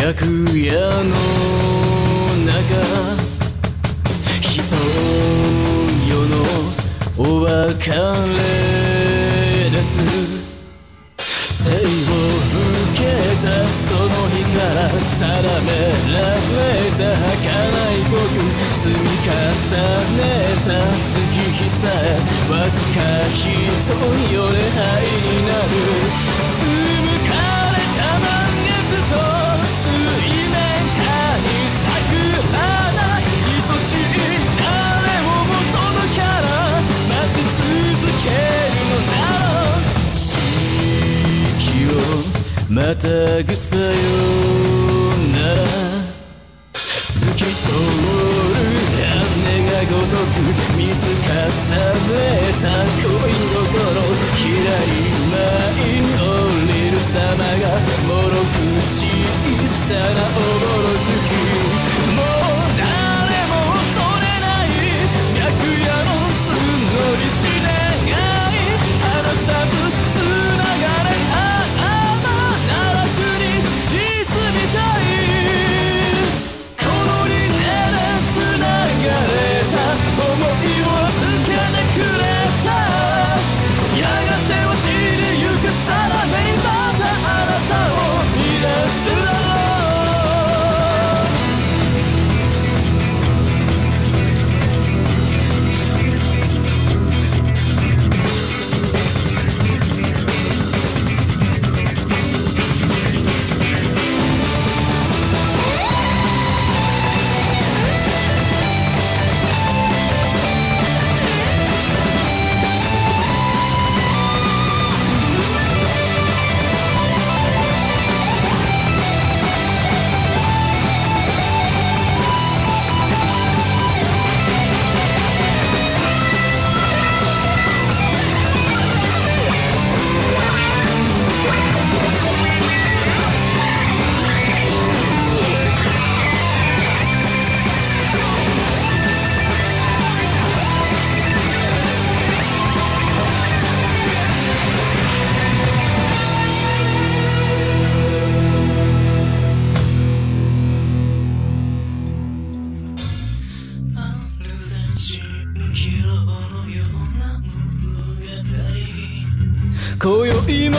白夜の中人世のお別れです。生を受けたその日から定められた儚い僕積み重ねた月日さえわずか人よれ灰になる紡かれた満月とまたぐさよなら。透き通る羽がごとく水かさめた恋心。左前い降りる様がもろく小さな今宵も